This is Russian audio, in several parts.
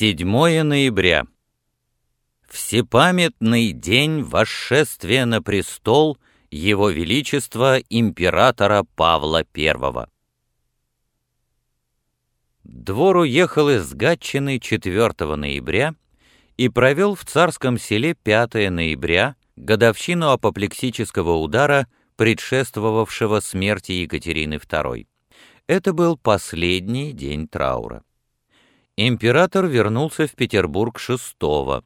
7 ноября. Всепамятный день восшествия на престол Его Величества императора Павла I. Двор уехал из Гатчины 4 ноября и провел в царском селе 5 ноября годовщину апоплексического удара, предшествовавшего смерти Екатерины II. Это был последний день траура. Император вернулся в Петербург 6 -го.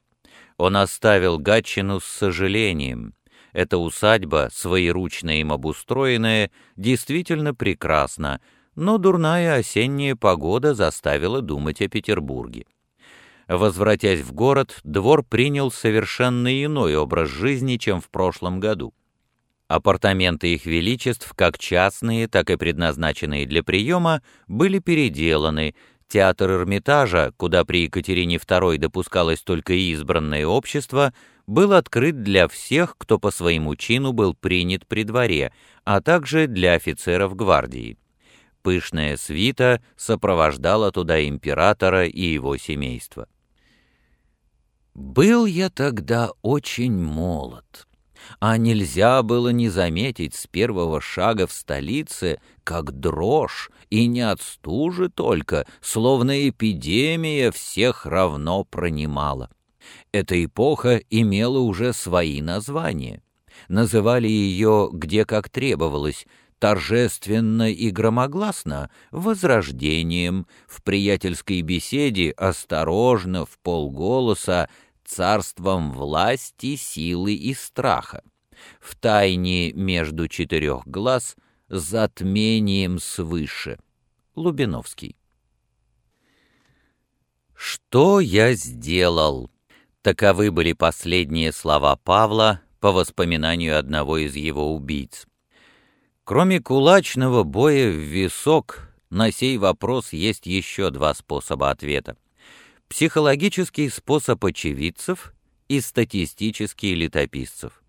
Он оставил Гатчину с сожалением. Эта усадьба, своеручно им обустроенная, действительно прекрасна, но дурная осенняя погода заставила думать о Петербурге. Возвратясь в город, двор принял совершенно иной образ жизни, чем в прошлом году. Апартаменты их величеств, как частные, так и предназначенные для приема, были переделаны, Театр Эрмитажа, куда при Екатерине II допускалось только избранное общество, был открыт для всех, кто по своему чину был принят при дворе, а также для офицеров гвардии. Пышная свита сопровождала туда императора и его семейство. Был я тогда очень молод а нельзя было не заметить с первого шага в столице, как дрожь, и не от стужи только, словно эпидемия всех равно пронимала. Эта эпоха имела уже свои названия. Называли ее, где как требовалось, торжественно и громогласно, возрождением, в приятельской беседе осторожно, в полголоса, царством власти, силы и страха, в тайне между четырех глаз затмением свыше. Лубиновский. «Что я сделал?» Таковы были последние слова Павла по воспоминанию одного из его убийц. Кроме кулачного боя в висок, на сей вопрос есть еще два способа ответа психологический способ очевидцев и статистический летописцев.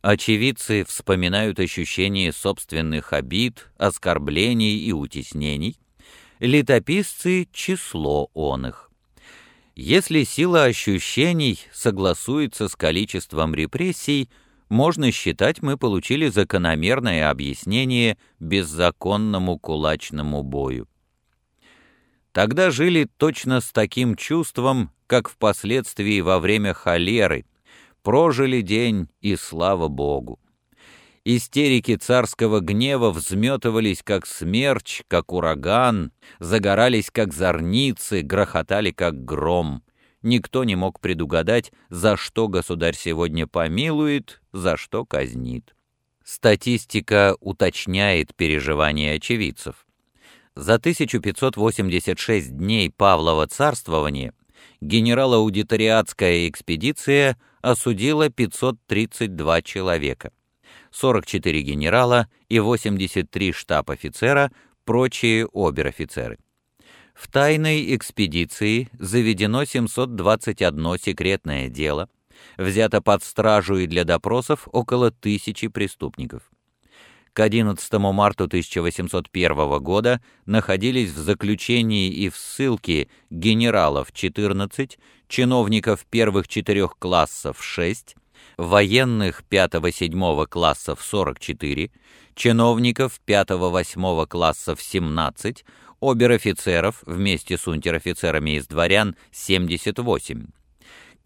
Очевидцы вспоминают ощущение собственных обид, оскорблений и утеснений, летописцы — число он их. Если сила ощущений согласуется с количеством репрессий, можно считать, мы получили закономерное объяснение беззаконному кулачному бою. Тогда жили точно с таким чувством, как впоследствии во время холеры. Прожили день, и слава Богу. Истерики царского гнева взметывались, как смерч, как ураган, загорались, как зорницы, грохотали, как гром. Никто не мог предугадать, за что государь сегодня помилует, за что казнит. Статистика уточняет переживания очевидцев. За 1586 дней Павлова царствования генерал-аудиториатская экспедиция осудила 532 человека. 44 генерала и 83 штаб-офицера, прочие обер-офицеры. В тайной экспедиции заведено 721 секретное дело, взято под стражу и для допросов около тысячи преступников к 11 марта 1801 года находились в заключении и в ссылке генералов 14, чиновников первых четырех классов 6, военных 5-7 классов 44, чиновников 5-8 классов 17, обер-офицеров вместе с унтер-офицерами из дворян 78.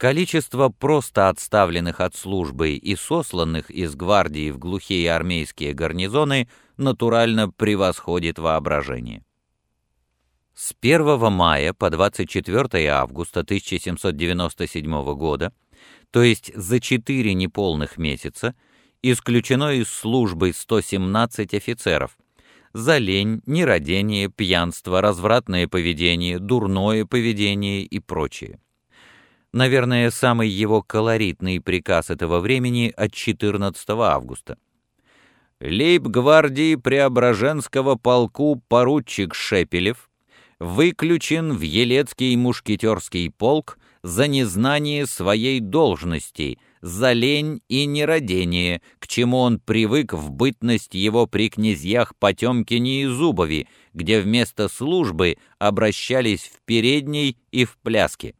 Количество просто отставленных от службы и сосланных из гвардии в глухие армейские гарнизоны натурально превосходит воображение. С 1 мая по 24 августа 1797 года, то есть за четыре неполных месяца, исключено из службы 117 офицеров, за лень, нерадение, пьянство, развратное поведение, дурное поведение и прочее. Наверное, самый его колоритный приказ этого времени от 14 августа. Лейб-гвардии Преображенского полку поручик Шепелев выключен в Елецкий мушкетерский полк за незнание своей должности, за лень и нерадение, к чему он привык в бытность его при князьях Потемкине и Зубове, где вместо службы обращались в передней и в пляске.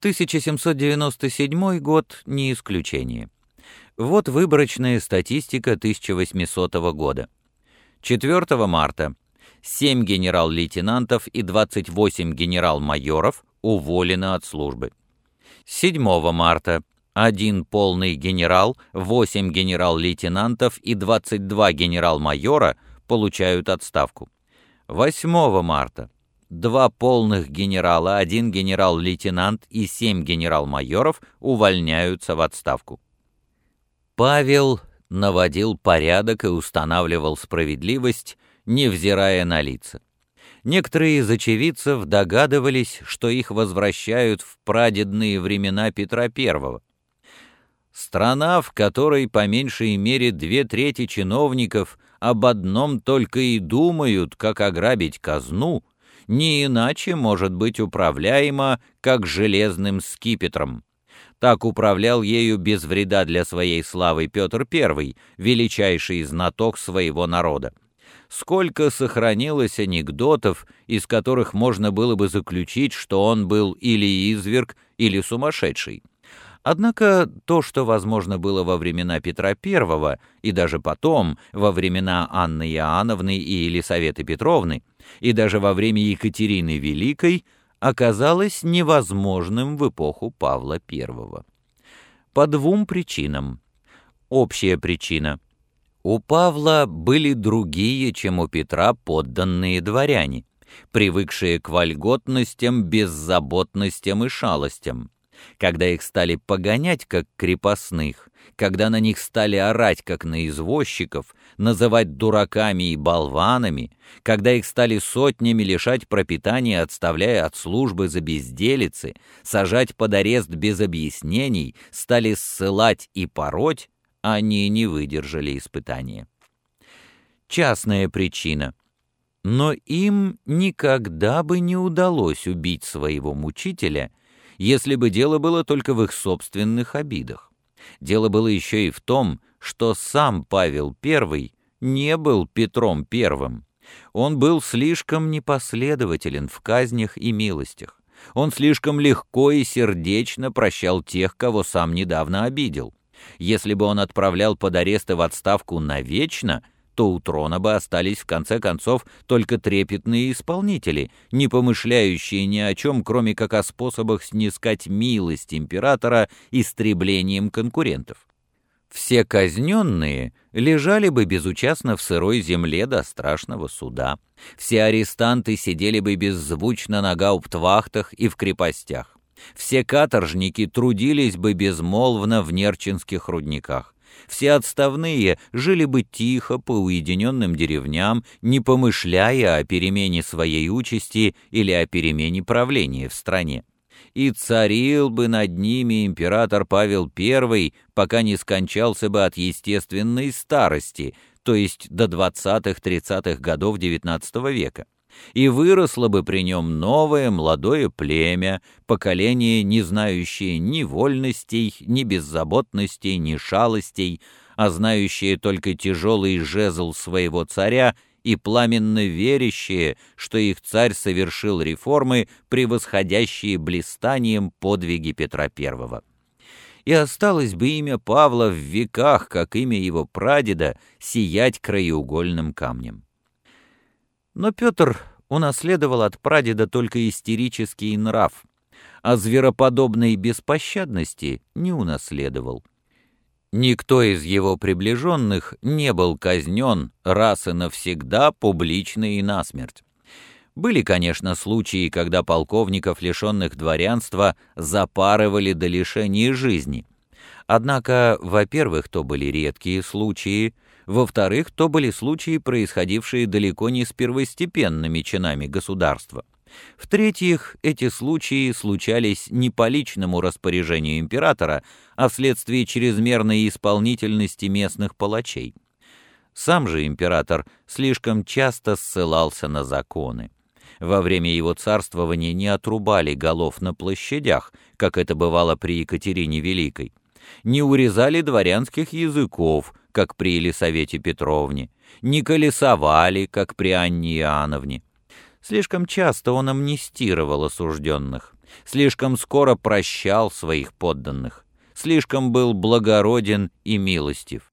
1797 год не исключение. Вот выборочная статистика 1800 года. 4 марта 7 генерал-лейтенантов и 28 генерал-майоров уволены от службы. 7 марта один полный генерал, 8 генерал-лейтенантов и 22 генерал-майора получают отставку. 8 марта два полных генерала, один генерал-лейтенант и семь генерал-майоров увольняются в отставку. Павел наводил порядок и устанавливал справедливость, невзирая на лица. Некоторые из очевидцев догадывались, что их возвращают в прадедные времена Петра I. Страна, в которой по меньшей мере две трети чиновников об одном только и думают, как ограбить казну, не иначе может быть управляема, как железным скипетром. Так управлял ею без вреда для своей славы Петр I, величайший знаток своего народа сколько сохранилось анекдотов, из которых можно было бы заключить, что он был или изверг, или сумасшедший. Однако то, что возможно было во времена Петра I и даже потом, во времена Анны Иоанновны и Елисаветы Петровны, и даже во время Екатерины Великой, оказалось невозможным в эпоху Павла I. По двум причинам. Общая причина. У Павла были другие, чем у Петра, подданные дворяне, привыкшие к вольготностям, беззаботностям и шалостям. Когда их стали погонять, как крепостных, когда на них стали орать, как на извозчиков, называть дураками и болванами, когда их стали сотнями лишать пропитания, отставляя от службы за безделицы, сажать под арест без объяснений, стали ссылать и пороть, они не выдержали испытания. Частная причина. Но им никогда бы не удалось убить своего мучителя, если бы дело было только в их собственных обидах. Дело было еще и в том, что сам Павел I не был Петром I. Он был слишком непоследователен в казнях и милостях. Он слишком легко и сердечно прощал тех, кого сам недавно обидел. Если бы он отправлял под арест и в отставку навечно, то у трона бы остались в конце концов только трепетные исполнители, не помышляющие ни о чем, кроме как о способах снискать милость императора истреблением конкурентов. Все казненные лежали бы безучастно в сырой земле до страшного суда. Все арестанты сидели бы беззвучно на гауптвахтах и в крепостях. Все каторжники трудились бы безмолвно в нерчинских рудниках. Все отставные жили бы тихо по уединенным деревням, не помышляя о перемене своей участи или о перемене правления в стране. И царил бы над ними император Павел I, пока не скончался бы от естественной старости, то есть до 20-30-х годов XIX века и выросло бы при нем новое молодое племя, поколение, не знающее ни вольностей, ни беззаботностей, ни шалостей, а знающее только тяжелый жезл своего царя и пламенно верящее, что их царь совершил реформы, превосходящие блистанием подвиги Петра I. И осталось бы имя Павла в веках, как имя его прадеда, сиять краеугольным камнем. Но Петр унаследовал от прадеда только истерический нрав, а звероподобной беспощадности не унаследовал. Никто из его приближенных не был казнен раз и навсегда публично и насмерть. Были, конечно, случаи, когда полковников, лишенных дворянства, запарывали до лишения жизни. Однако, во-первых, то были редкие случаи, во-вторых, то были случаи, происходившие далеко не с первостепенными чинами государства. В-третьих, эти случаи случались не по личному распоряжению императора, а вследствие чрезмерной исполнительности местных палачей. Сам же император слишком часто ссылался на законы. Во время его царствования не отрубали голов на площадях, как это бывало при Екатерине Великой, не урезали дворянских языков, как при Елисавете Петровне, не колесовали, как при Анне Иоанновне. Слишком часто он амнистировал осужденных, слишком скоро прощал своих подданных, слишком был благороден и милостив.